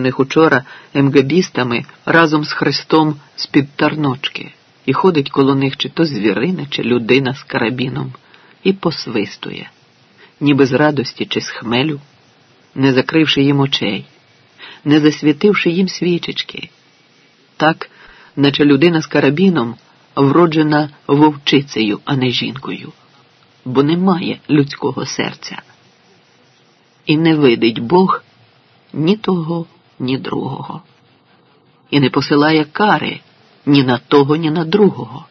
них учора МГБістами разом з Христом з-під тарночки, і ходить коло них чи то звірина, чи людина з карабіном, і посвистує, ніби з радості чи з хмелю, не закривши їм очей, не засвітивши їм свічечки. Так, наче людина з карабіном вроджена вовчицею, а не жінкою, бо немає людського серця. І не видить Бог ні того, ні другого, і не посилає кари ні на того, ні на другого.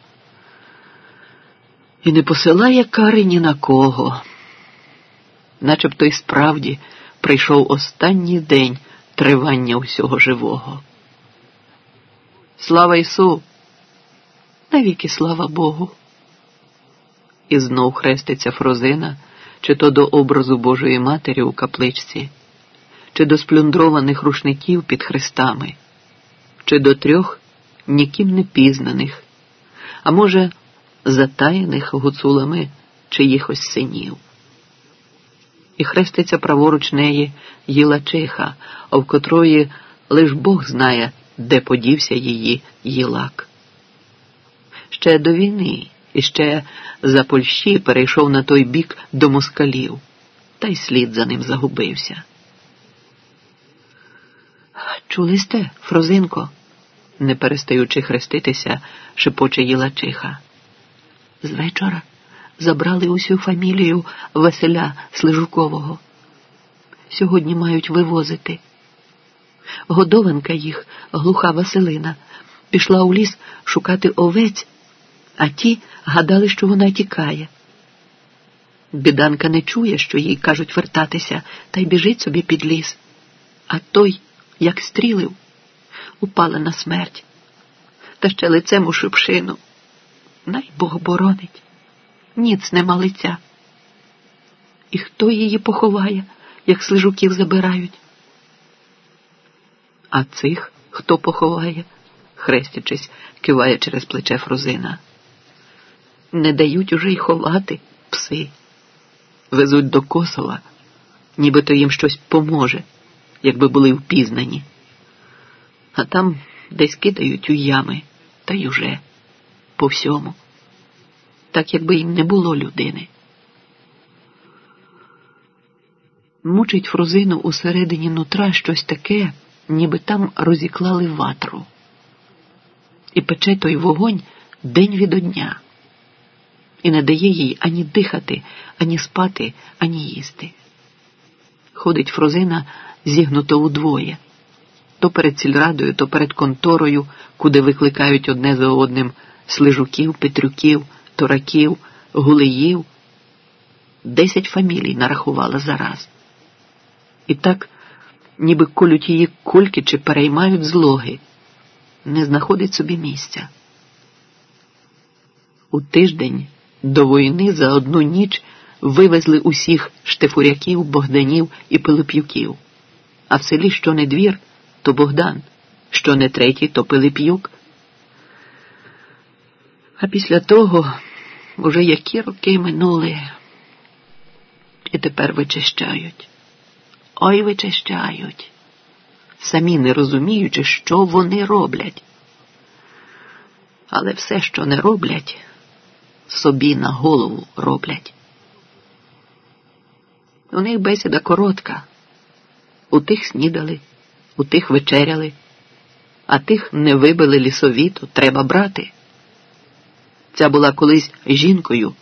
І не посилає кари ні на кого, начебто й справді прийшов останній день тривання усього живого. Слава Ісу! Навіки слава Богу! І знов хреститься Фрозина, чи то до образу Божої Матері у капличці чи до сплюндрованих рушників під хрестами, чи до трьох ніким не пізнаних, а може, затаєних гуцулами чиїхось синів. І хреститься праворуч неї Єлачиха, в котрої лиш Бог знає, де подівся її Єлак. Ще до війни і ще за Польщі перейшов на той бік до москалів, та й слід за ним загубився. Чули сте, Фрозинко? не перестаючи хреститися, шепоче Єлачиха. З вечора забрали усю фамілію Василя Слежукового. Сьогодні мають вивозити. Годованка їх, глуха Василина, пішла у ліс шукати овець, а ті гадали, що вона тікає. Біданка не чує, що їй кажуть вертатися, та й біжить собі під ліс. А той як стрілив, упала на смерть, та ще лицем у шипшину. Най Бог боронить, ніц нема лиця. І хто її поховає, як слижуків забирають? А цих хто поховає, хрестячись, киває через плече Фрузина. Не дають уже й ховати пси, везуть до Косова, нібито їм щось поможе якби були впізнані. А там десь кидають у ями, та й уже по всьому, так якби їм не було людини. Мучить Фрузину усередині нутра щось таке, ніби там розіклали ватру. І пече той вогонь день від дня, і не дає їй ані дихати, ані спати, ані їсти. Ходить Фрозина зігнуто удвоє то перед сільрадою, то перед конторою, куди викликають одне за одним слижуків, петрюків, тораків, гулеїв. Десять фамілій нарахувала зараз. І так, ніби колють її кольки чи переймають злоги, не знаходить собі місця. У тиждень до війни за одну ніч вивезли усіх штефуряків, богданів і пилип'юків а в селі що не двір, то Богдан, що не третій, то Пилип'юк. А після того уже які роки минули і тепер вичищають. Ой вичищають, самі не розуміючи, що вони роблять. Але все, що не роблять, собі на голову роблять. У них бесіда коротка. У тих снідали, у тих вечеряли, а тих не вибили лісовіту, треба брати. Ця була колись жінкою,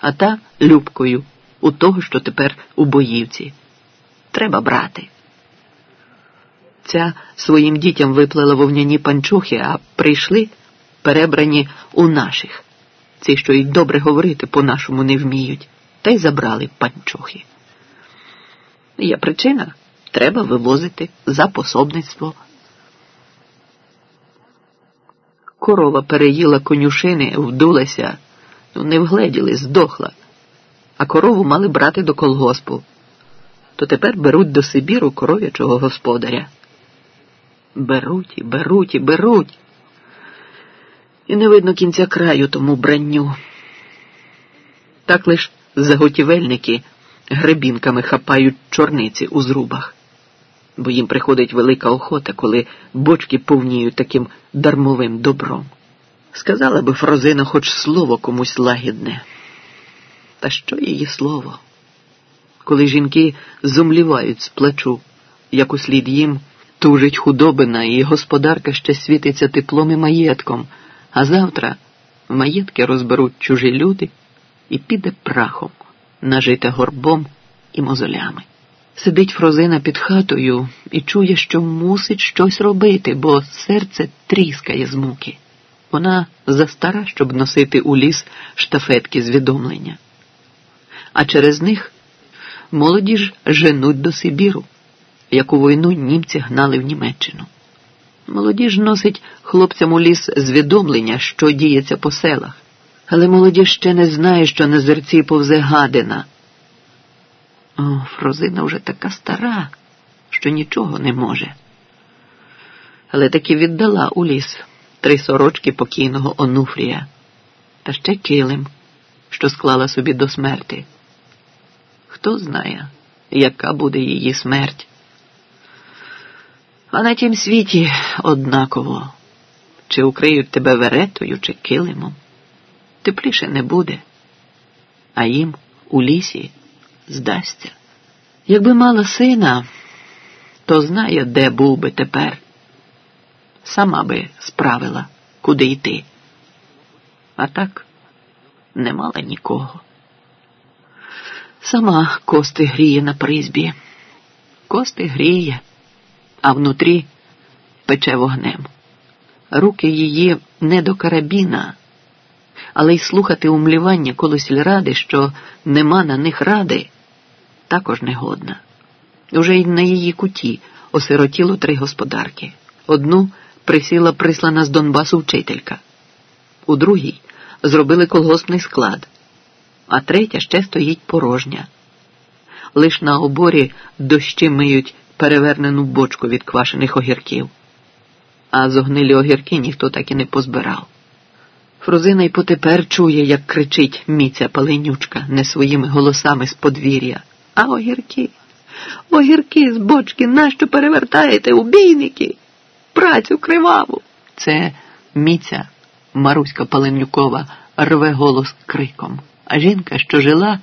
а та любкою у того, що тепер у боївці. Треба брати. Ця своїм дітям виплела вовняні панчохи, а прийшли перебрані у наших, ці, що й добре говорити по-нашому не вміють, та й забрали панчохи. Є причина треба вивозити за пособництво. Корова переїла конюшини, вдулася, ну не вгледіли, здохла, а корову мали брати до колгоспу. То тепер беруть до Сибіру коров'ячого господаря. Беруть і беруть і беруть. І не видно кінця краю тому бранню. Так лиш заготівельники гребінками хапають чорниці у зрубах. бо їм приходить велика охота, коли бочки повніють таким дармовим добром. Сказала би Фрозина хоч слово комусь лагідне. Та що її слово? Коли жінки зумлівають з плачу, як услід їм тужить худобина, і господарка ще світиться теплом і маєтком, а завтра маєтки розберуть чужі люди і піде прахом, нажите горбом і мозолями. Сидить Фрозина під хатою і чує, що мусить щось робити, бо серце тріскає з муки. Вона застара, щоб носити у ліс штафетки звідомлення. А через них молоді ж женуть до Сибіру, яку війну німці гнали в Німеччину. Молоді ж носить хлопцям у ліс звідомлення, що діється по селах, але молоді ще не знає, що на зерці повзе гадина. О, Фрозина вже така стара, що нічого не може. Але таки віддала у ліс три сорочки покійного Онуфрія та ще килим, що склала собі до смерти. Хто знає, яка буде її смерть? А на тім світі однаково, чи укриють тебе веретою, чи килимом, тепліше не буде, а їм у лісі здасться. Якби мала сина, то знає, де був би тепер. Сама би справила, куди йти. А так не мала нікого. Сама кости гріє на призбі, кости гріє, а внутрі пече вогнем. Руки її не до карабіна, але й слухати умлівання коло сільради, що нема на них ради також негодна. Уже й на її куті осиротіло три господарки. Одну присіла прислана з Донбасу вчителька, у другій зробили колгоспний склад, а третя ще стоїть порожня. Лиш на оборі дощі миють перевернену бочку від квашених огірків, а зогнилі огірки ніхто так і не позбирав. Фрозина й потепер чує, як кричить міця паленючка не своїми голосами з подвір'я. А огірки, огірки з бочки, нащо перевертаєте убійники? Працю криваву. Це міця Маруська Паленюкова рве голос криком. А жінка, що жила,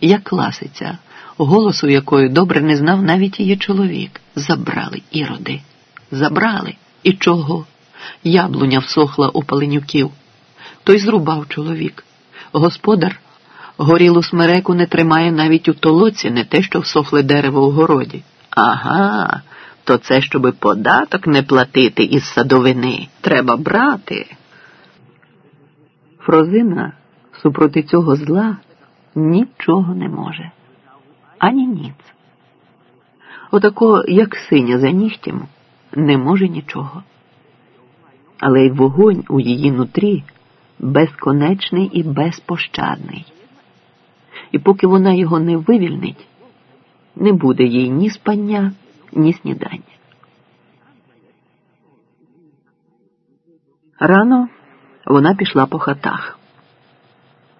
як ласиця, голосу якої добре не знав навіть її чоловік. Забрали іроди. Забрали. І чого? Яблуня всохла у паленюків. Той зрубав чоловік. Господар Горілу смереку не тримає навіть у толоці, не те, що всохле дерево у городі. Ага, то це, щоби податок не платити із садовини. Треба брати. Фрозина супроти цього зла нічого не може. Ані ніц. Отако, як синя за нігтем, не може нічого. Але й вогонь у її нутрі безконечний і безпощадний і поки вона його не вивільнить, не буде їй ні спання, ні снідання. Рано вона пішла по хатах.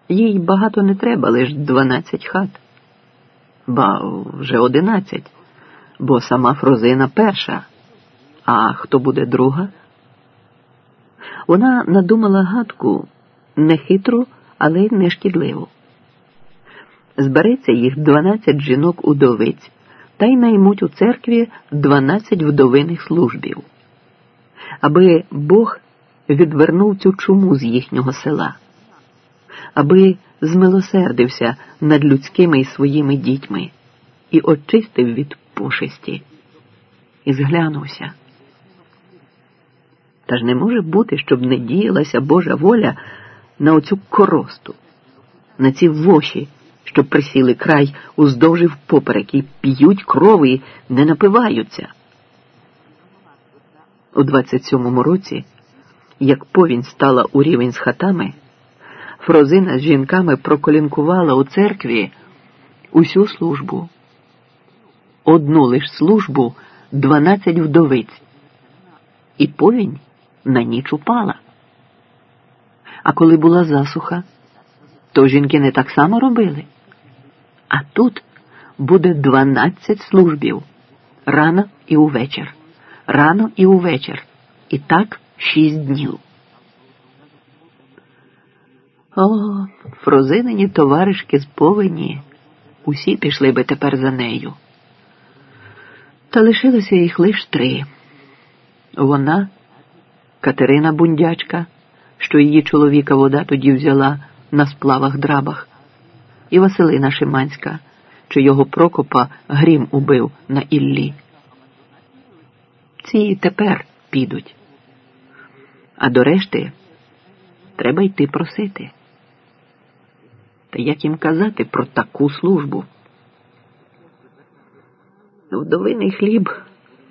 Їй багато не треба, лиш дванадцять хат, ба вже одинадцять, бо сама Фрозина перша. А хто буде друга? Вона надумала гадку не хитру, але й не шкідливу. Збереться їх дванадцять жінок удовиць та й наймуть у церкві дванадцять вдовиних службів, аби Бог відвернув цю чуму з їхнього села, аби змилосердився над людськими і своїми дітьми і очистив від пошесті, і зглянувся. Та ж не може бути, щоб не діялася Божа воля на оцю коросту, на ці воші що присіли край уздовж і впоперек і п'ють крови, не напиваються. У 27-му році, як повінь стала у рівень з хатами, Фрозина з жінками проколінкувала у церкві усю службу. Одну лиш службу дванадцять вдовиць, і повінь на ніч упала. А коли була засуха, то жінки не так само робили. А тут буде дванадцять службів, рано і увечір, рано і увечір. І так шість днів. О, фрозинині товаришки з повені. Усі пішли би тепер за нею. Та лишилося їх лиш три. Вона, Катерина Бундячка, що її чоловіка вода тоді взяла на сплавах драбах, і Василина Шиманська, що його Прокопа грім убив на Іллі. Ці тепер підуть. А до решти треба йти просити. Та як їм казати про таку службу? Вдовиний хліб,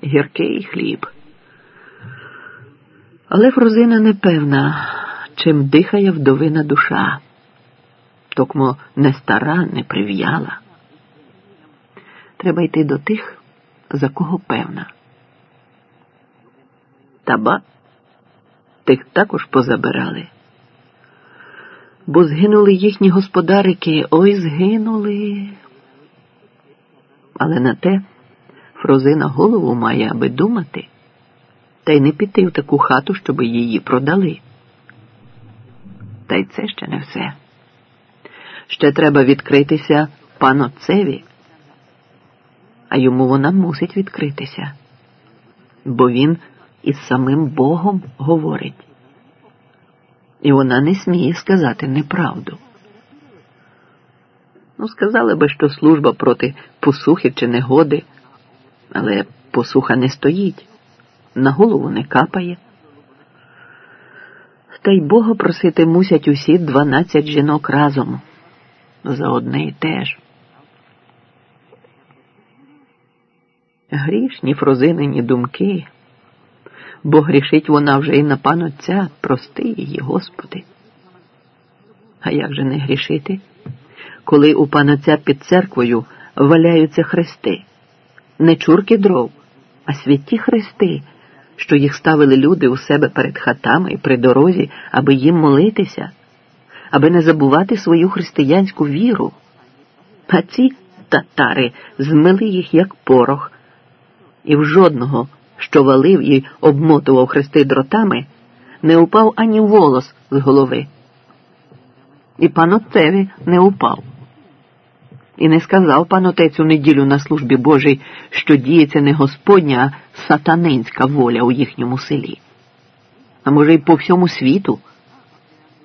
гіркий хліб. Але Фрозина не певна, чим дихає вдовина душа, токмо не стара, не прив'яла. Треба йти до тих, за кого певна. Таба тих також позабирали бо згинули їхні господарики, ой згинули. Але на те Фрозина голову має, аби думати, та й не піти в таку хату, щоб її продали. Та й це ще не все. Ще треба відкритися паноцеві, а йому вона мусить відкритися, бо він із самим Богом говорить і вона не сміє сказати неправду. Ну, сказали би, що служба проти посухи чи негоди, але посуха не стоїть, на голову не капає. Та й Бога просити мусять усі дванадцять жінок разом за одне й те ж. Грішні фрозинені думки бо грішить вона вже і на панотця, прости її, Господи. А як же не грішити, коли у панотця під церквою валяються хрести, не чурки дров, а святі хрести, що їх ставили люди у себе перед хатами і при дорозі, аби їм молитися, аби не забувати свою християнську віру. А ці татари змили їх як порох, і в жодного що валив і обмотував хрести дротами, не упав ані волос з голови. І пан отцеві не упав. І не сказав пан отець у неділю на службі Божій, що діється не Господня, а сатанинська воля у їхньому селі. А може, й по всьому світу.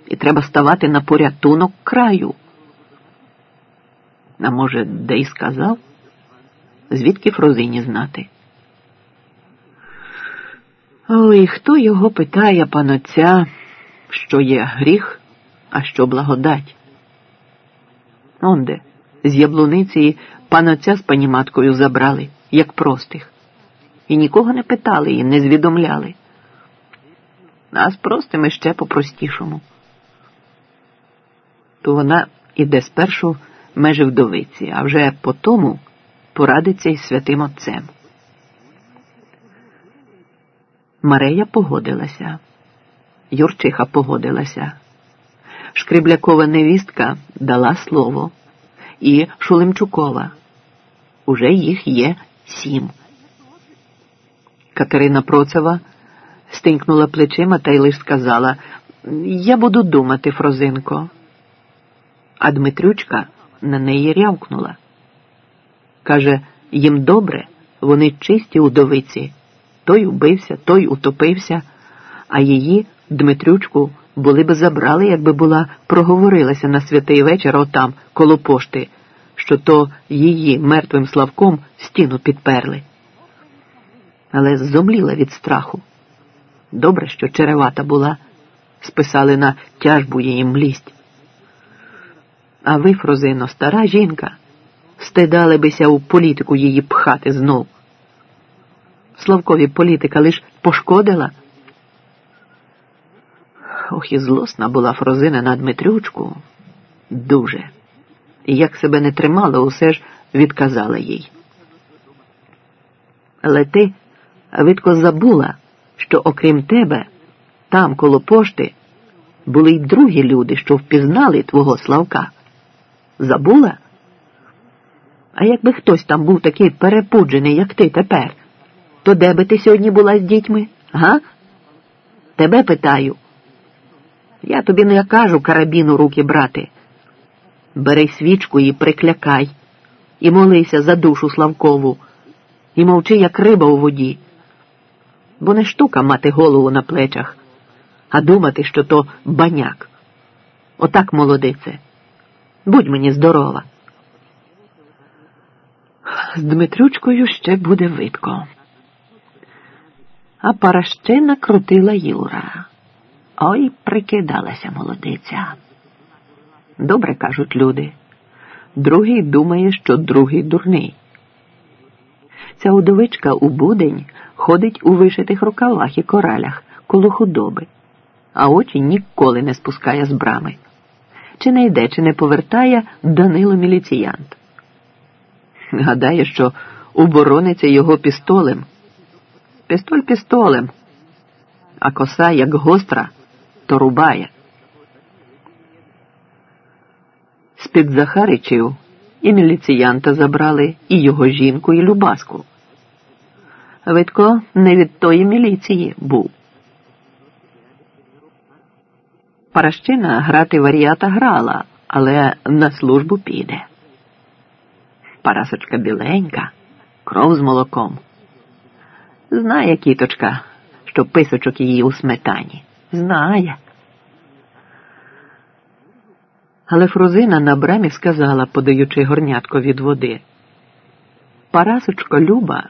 І треба ставати на порятунок краю. А може, де й сказав? Звідки Фрозині знати? Ой, хто його питає, панотця, що є гріх, а що благодать? Онде, з яблуниці панотця з паніматкою забрали, як простих, і нікого не питали і не звідомляли. А з простими ще по-простішому. То вона іде спершу межі вдовиці, а вже по тому порадиться із святим Отцем. Марея погодилася, Юрчиха погодилася. Шкриблякова невістка дала слово, і Шулемчукова. Уже їх є сім. Катерина Процева стинкнула плечима та й лиш сказала Я буду думати, Фрозинко. А Дмитрючка на неї рявкнула. Каже, їм добре, вони чисті удовиці той убився, той утопився, а її, Дмитрючку, були б забрали, якби була проговорилася на святий вечір отам, коло пошти, що то її мертвим Славком стіну підперли. Але зомліла від страху. Добре, що черевата була, списали на тяжбу її млість. А ви, Фрозино, стара жінка, стидали бися у політику її пхати знов. Славкові політика лиш пошкодила. Ох, і злосна була Фрозина на Дмитрючку. Дуже. І як себе не тримала, усе ж відказала їй. Але ти, видко, забула, що окрім тебе, там, коло пошти, були й другі люди, що впізнали твого Славка. Забула? А якби хтось там був такий перепуджений, як ти тепер, то де би ти сьогодні була з дітьми, га? Тебе питаю. Я тобі не кажу карабіну руки брати. Бери свічку і приклякай, і молися за душу Славкову, і мовчи, як риба у воді. Бо не штука мати голову на плечах, а думати, що то баняк. Отак, молодице. Будь мені здорова. З Дмитрючкою ще буде видко. А паращина крутила Юра. Ой, прикидалася молодиця. Добре кажуть люди. Другий думає, що другий дурний. Ця удовичка у будень ходить у вишитих рукавах і коралях коло худоби, а очі ніколи не спускає з брами. Чи не йде, чи не повертає Данило міліціянт. Гадає, що уборониться його пістолем. Пістоль пістолем, а коса, як гостра, то рубає. З-під Захаричів і міліціянта забрали і його жінку, і Любаску. Видко не від тої міліції був. Паращина грати варіата грала, але на службу піде. Парасочка біленька, кров з молоком. Знає кіточка, що писочок її у сметані. Знає. Але Фрузина на брамі сказала, подаючи горнятко від води. Парасочко Люба,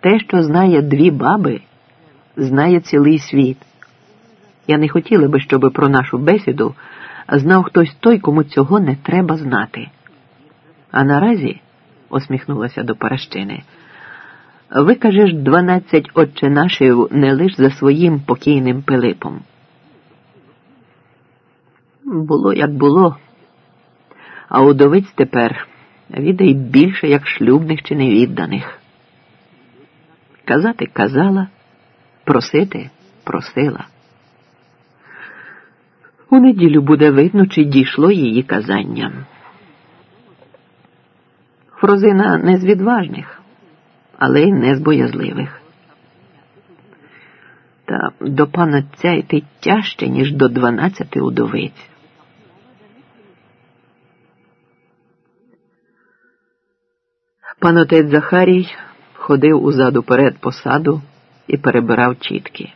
те, що знає дві баби, знає цілий світ. Я не хотіла би, щоб про нашу бесіду знав хтось той, кому цього не треба знати. А наразі, усміхнулася до Паращини, викажеш дванадцять отче нашів не лиш за своїм покійним Пилипом. Було, як було, а удовиць тепер відай більше, як шлюбних чи невідданих. Казати казала, просити просила. У неділю буде видно, чи дійшло її казання. Фрозина не з відважних, але й не з боязливих. Та до пана ця йти тяжче, ніж до дванадцяти удовиць. Пан отець Захарій ходив узаду перед посаду і перебирав чітки.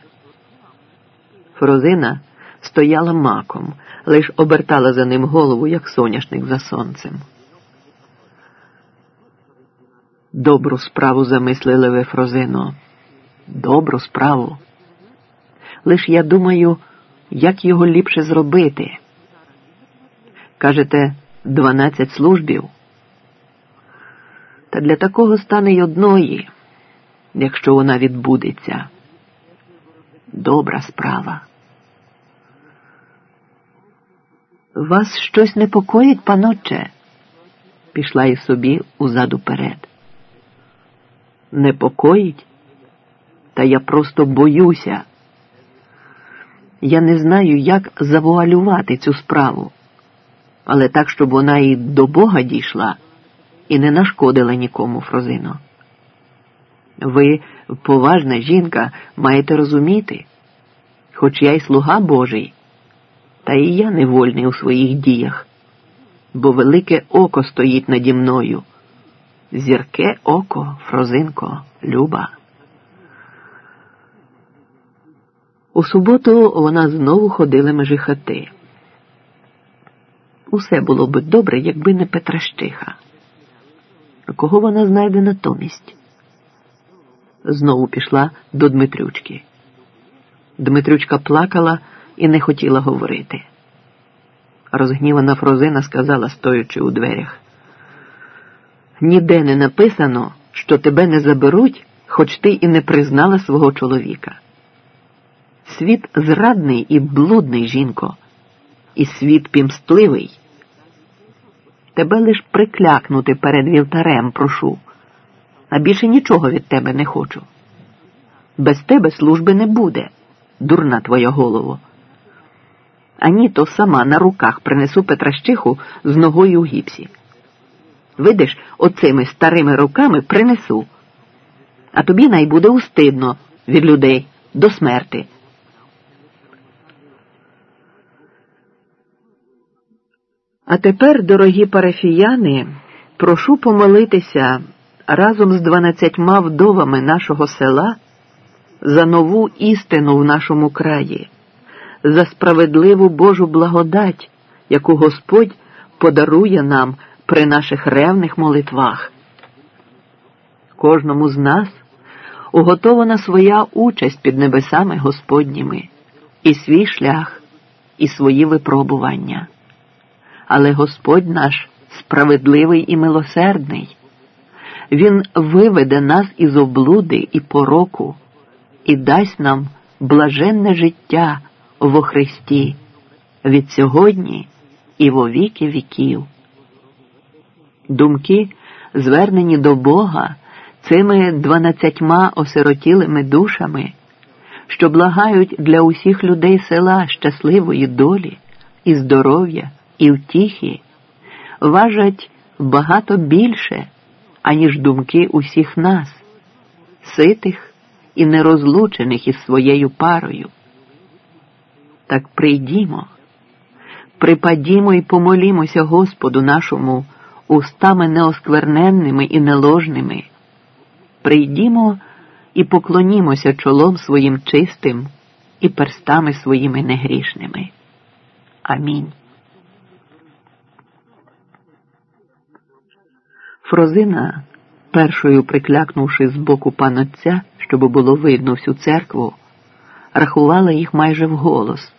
Фрозина стояла маком, лиш обертала за ним голову, як соняшник за сонцем. Добру справу замислили ви, Фрозино. Добру справу. Лиш я думаю, як його ліпше зробити. Кажете, дванадцять службів. Та для такого стане й одної, якщо вона відбудеться. Добра справа. Вас щось непокоїть, паноче? Пішла і собі узаду перед. Непокоїть? Та я просто боюся. Я не знаю, як завуалювати цю справу, але так, щоб вона і до Бога дійшла і не нашкодила нікому, Фрозино. Ви, поважна жінка, маєте розуміти, хоч я й слуга Божий, та і я невольний у своїх діях, бо велике око стоїть наді мною. Зірке око, Фрозинко, Люба. У суботу вона знову ходила межі хати. Усе було би добре, якби не Петращиха. Кого вона знайде натомість? Знову пішла до Дмитрючки. Дмитрючка плакала і не хотіла говорити. Розгнівана Фрозина сказала, стоячи у дверях. Ніде не написано, що тебе не заберуть, хоч ти і не признала свого чоловіка. Світ зрадний і блудний, жінко, і світ пімстливий. Тебе лиш приклякнути перед вівтарем прошу, а більше нічого від тебе не хочу. Без тебе служби не буде, дурна твоя голово. Ані то сама на руках принесу Петращиху з ногою у гіпсі. Видиш, оцими старими руками принесу. А тобі най буде устидно від людей до смерти. А тепер, дорогі парафіяни, прошу помолитися разом з дванадцятьма вдовами нашого села за нову істину в нашому краї, за справедливу Божу благодать, яку Господь подарує нам при наших ревних молитвах. Кожному з нас уготована своя участь під небесами Господніми, і свій шлях, і свої випробування. Але Господь наш справедливий і милосердний. Він виведе нас із облуди і пороку і дасть нам блаженне життя во Христі від сьогодні і во віки віків. Думки, звернені до Бога цими дванадцятьма осиротілими душами, що благають для усіх людей села щасливої долі і здоров'я і втіхи, важать багато більше, аніж думки усіх нас, ситих і нерозлучених із своєю парою. Так прийдімо, припадімо і помолімося Господу нашому устами неоскверненними і неложними. Прийдімо і поклонімося чолом своїм чистим і перстами своїми негрішними. Амінь. Фрозина, першою приклякнувши з боку панотця, щоб було видно всю церкву, рахувала їх майже вголос.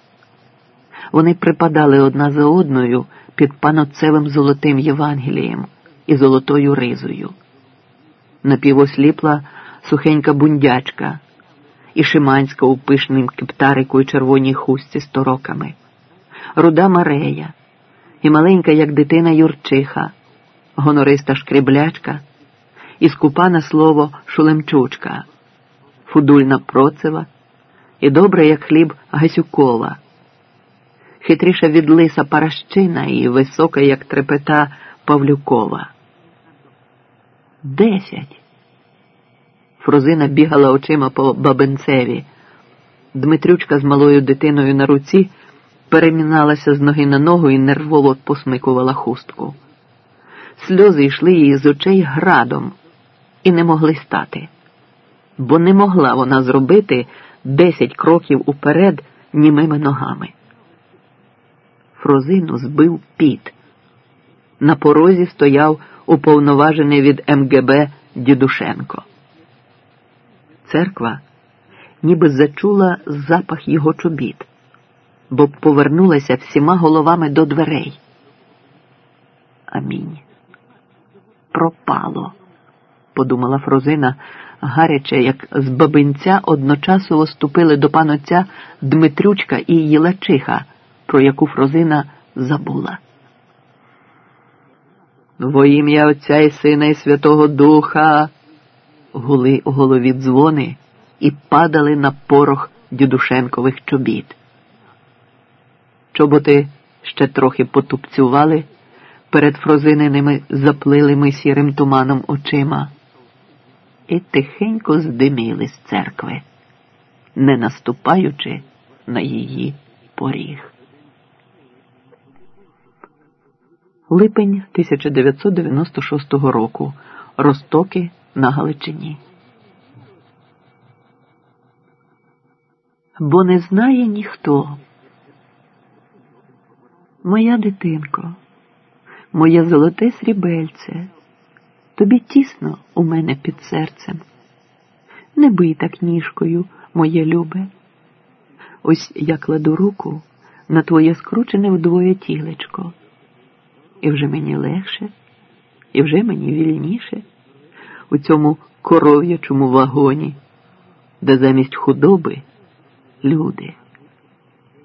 Вони припадали одна за одною під панотцевим золотим Євангелієм і золотою ризою. Напівосліпла сухенька бундячка і Шиманська у пишним кептарику і червоній хустці з тороками, руда Марея і маленька, як дитина Юрчиха, гонориста шкреблячка і скупа на слово Шулемчучка, фудульна процева і добра, як хліб Гасюкова, хитріша від лиса Паращина і висока, як трепета Павлюкова. Десять. Фрозина бігала очима по бабенцеві. Дмитрючка з малою дитиною на руці переміналася з ноги на ногу і нервово посмикувала хустку. Сльози йшли її з очей градом і не могли стати, бо не могла вона зробити десять кроків уперед німими ногами. Фрозину збив піт. На порозі стояв уповноважений від МГБ Дідушенко. Церква ніби зачула запах його чобіт, бо повернулася всіма головами до дверей. Амінь. Пропало, подумала Фрозина, гаряче, як з бабинця одночасово ступили до панотця Дмитрючка і Єлачиха, про яку Фрозина забула. Во ім'я Отця і Сина і Святого Духа. Гули у голові дзвони і падали на порох дідушенкових чобіт. Чоботи ще трохи потупцювали перед фрозиненими заплилими сірим туманом очима і тихенько здиміли з церкви, не наступаючи на її поріг. Липень 1996 року. Ростоки на Галичині. Бо не знає ніхто. Моя дитинко, моє золоте срібельце, тобі тісно у мене під серцем. Не бий так ніжкою, моє любе. Ось я кладу руку на твоє скручене вдвоє тілечко і вже мені легше, і вже мені вільніше у цьому коров'ячому вагоні, де замість худоби люди,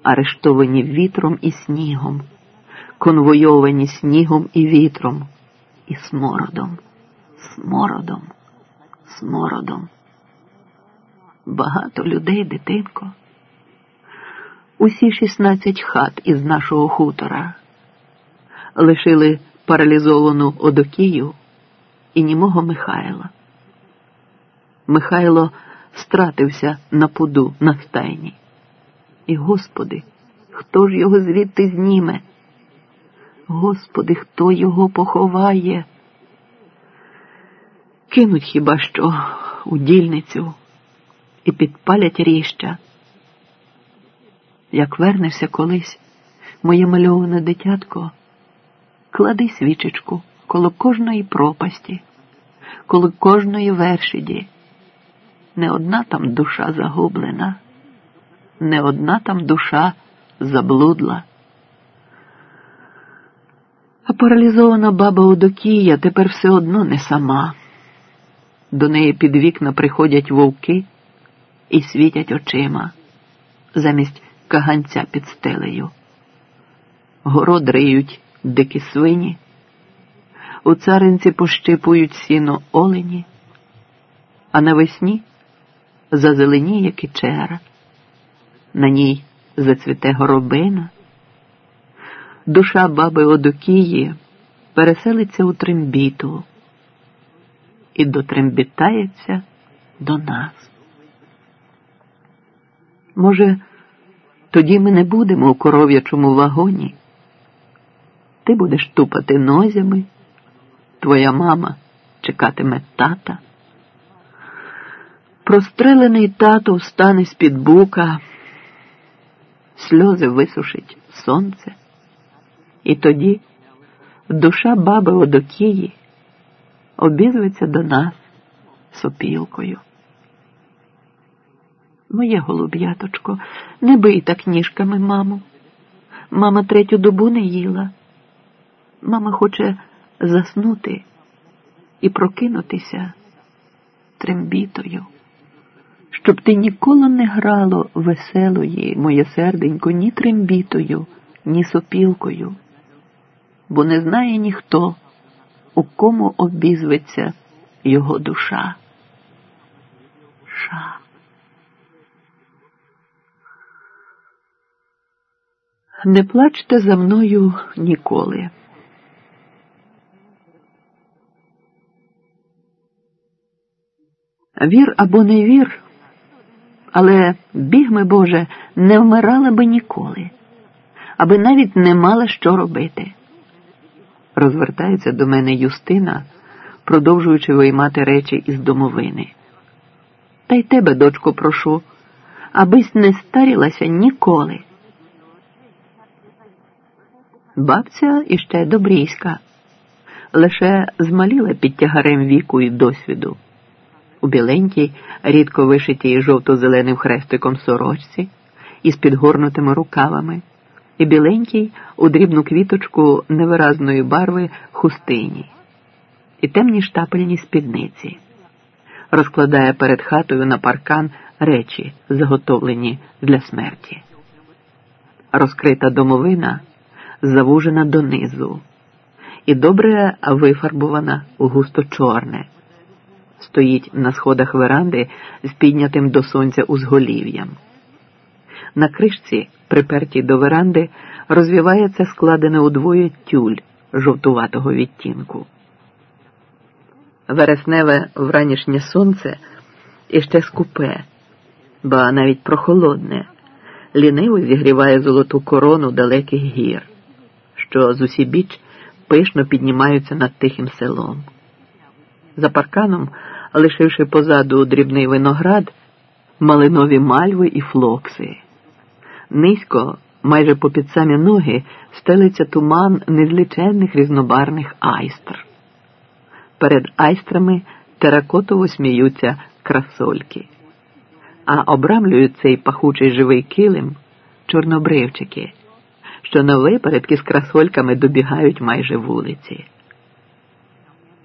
арештовані вітром і снігом, конвойовані снігом і вітром, і смородом, смородом, смородом. Багато людей, дитинко. Усі шістнадцять хат із нашого хутора лишили паралізовану Одокію і німого Михайла. Михайло стратився на пуду на стайні. І, Господи, хто ж його звідти зніме? Господи, хто його поховає? Кинуть хіба що у дільницю і підпалять ріща. Як вернешся колись, моє мальоване дитятко, клади свічечку коло кожної пропасті, коло кожної вершиді. Не одна там душа загублена, не одна там душа заблудла. А паралізована баба Одокія тепер все одно не сама. До неї під вікна приходять вовки і світять очима замість каганця під стелею. Город риють дикі свині, у царинці пощипують сіно олені, а навесні зазеленіє кичера, на ній зацвіте горобина. Душа баби Одокії переселиться у трембіту і дотрембітається до нас. Може, тоді ми не будемо у коров'ячому вагоні. Ти будеш тупати нозями, твоя мама чекатиме тата. Прострелений тато встане з-під бука, сльози висушить сонце, і тоді душа баби Одокії обізветься до нас сопілкою. Моє голуб'яточко, не бий так ніжками, маму. Мама третю добу не їла. Мама хоче заснути і прокинутися трембітою, щоб ти ніколи не грало веселої, моє серденько, ні трембітою, ні сопілкою, бо не знає ніхто, у кому обізветься його душа. Ша. Не плачте за мною ніколи. Вір або не вір, але бігми, Боже, не вмирала би ніколи, аби навіть не мала що робити. Розвертається до мене Юстина, продовжуючи виймати речі із домовини. Та й тебе, дочко, прошу, абись не старілася ніколи. Бабця іще добрійська, лише змаліла під тягарем віку і досвіду. У біленькій, рідко вишитій жовто-зеленим хрестиком сорочці із підгорнутими рукавами, і біленькій у дрібну квіточку невиразної барви хустині, і темні штапельні спідниці, розкладає перед хатою на паркан речі, заготовлені для смерті. Розкрита домовина завужена донизу і добре вифарбована густо чорне. Стоїть на сходах веранди з піднятим до сонця узголів'ям. На кришці, припертій до веранди, розвівається складене удвоє тюль жовтуватого відтінку. Вересневе вранішнє сонце іще скупе, ба навіть прохолодне, ліниво зігріває золоту корону далеких гір що з усібіч пишно піднімаються над тихим селом. За парканом, лишивши позаду дрібний виноград, малинові мальви і флокси. Низько, майже попід самі ноги, стелиться туман незліченних різнобарних айстр. Перед айстрами теракотово сміються красольки, а обрамлюють цей пахучий живий килим чорнобривчики що на випередки з красольками добігають майже вулиці.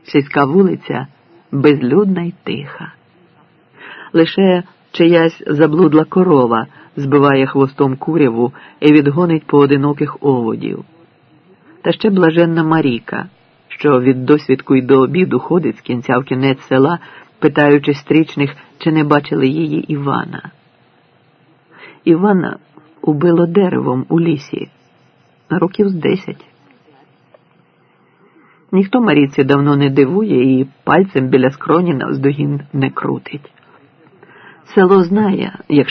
Сільська вулиця безлюдна й тиха. Лише чиясь заблудла корова збиває хвостом куряву і відгонить поодиноких оводів. Та ще блаженна Маріка, що від досвідку й до обіду ходить з кінця в кінець села, питаючи стрічних, чи не бачили її Івана. Івана убило деревом у лісі років з десять. Ніхто Маріці давно не дивує і пальцем біля скроні навздогін не крутить. Село знає, якщо